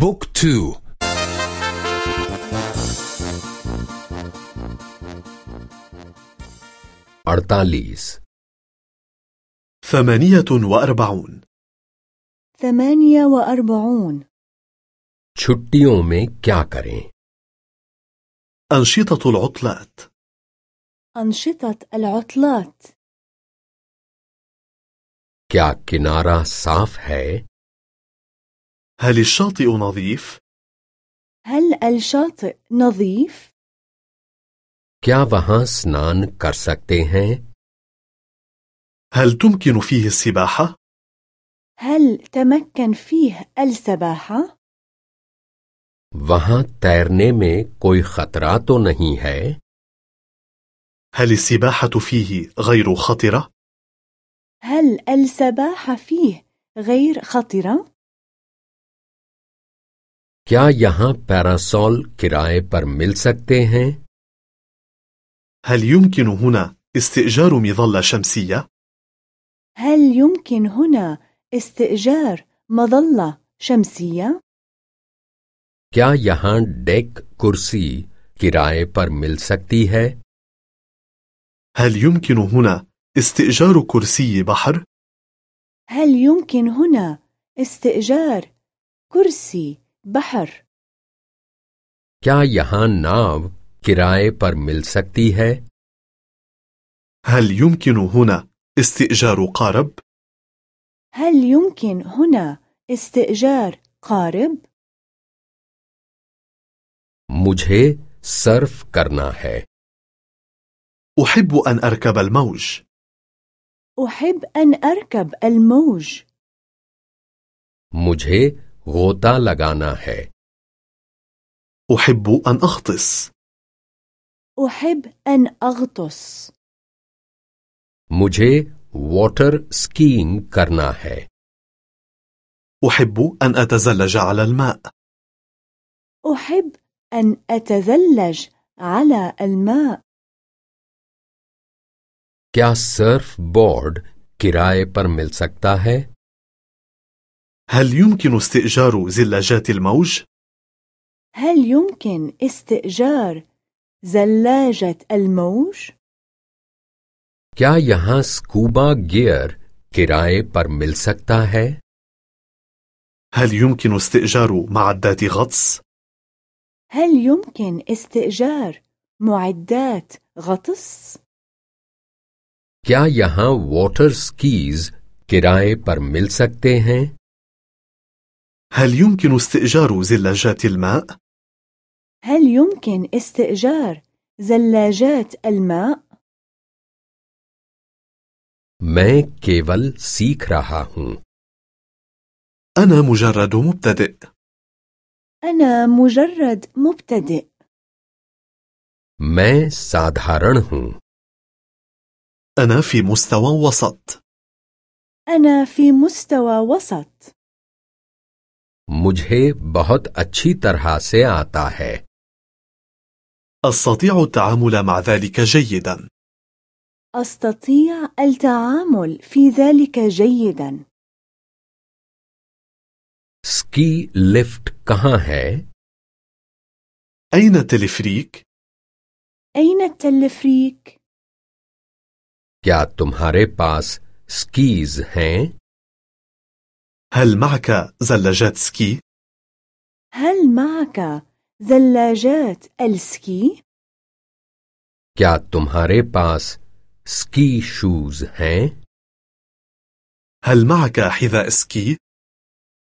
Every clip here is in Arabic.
بوك تو. أرطاليس ثمانية وأربعون. ثمانية وأربعون. چھٹیوں میں کیا کریں؟ أنشطة العطلات. أنشطة العطلات. کیا کنارہ صاف ہے؟ هل الشاطئ نظيف؟ هل الشاطئ نظيف؟ क्या वहां स्नान कर सकते हैं هل تمكن فيه السباحة؟ هل تمكن فيه السباحة؟ वहां तैरने में कोई खतरा तो नहीं है هل السباحة فيه غير خطرة؟ هل السباحة فيه غير خطرة؟ क्या यहाँ पैरासोल किराए पर मिल सकते हैं هل يمكن هنا استئجار مظلة شمسية؟ هل يمكن هنا استئجار مظلة شمسية؟ क्या यहाँ डेक कुर्सी किराए पर मिल सकती है هل يمكن هنا استئجار كرسي بحر؟ هل يمكن هنا استئجار كرسي بحر؟ क्या यहाँ नाव किराए पर मिल सकती है هل يمكن هنا استئجار قارب؟ هل يمكن هنا استئجار قارب؟ मुझे सर्फ करना है أحب أن أركب الموج أحب أن أركب الموج मुझे غوطا لغانا ہے۔ أحب أن أغطس. أحب أن أغطس. مجھے واتر سکینگ کرنا ہے۔ أحب أن أتزلج على الماء. أحب أن أتزلج على الماء. کیا سرف بورڈ کرائے پر مل سکتا ہے؟ هل يمكن استئجار زلاجات الموج؟ هل يمكن استئجار زلاجة الموج؟ क्या यहाँ स्कूबा गियर किराए पर मिल सकता है هل يمكن استئجار معدات غطس؟ هل يمكن استئجار معدات غطس؟ क्या यहाँ वाटर स्कीज किराए पर मिल सकते हैं هل يمكن استئجار زلاجات الماء؟ هل يمكن استئجار زلاجات الماء؟ मैं केवल सीख रहा हूँ أنا مجرد مبتدئ أنا مجرد مبتدئ मैं साधारण हूँ أنا في مستوى وسط أنا في مستوى وسط मुझे बहुत अच्छी तरह से आता है أستطيع التعامل مع ذلك جيدا أستطيع التعامل في ذلك جيدا स्की लिफ्ट कहाँ है أين التلفريك؟ أين التلفريك؟ क्या तुम्हारे पास स्कीज हैं هل معك زلاجات سكي؟ هل معك زلاجات السكي؟ क्या तुम्हारे पास स्की शूज हैं هل معك حذاء سكي؟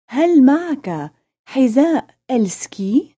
هل معك حذاء السكي؟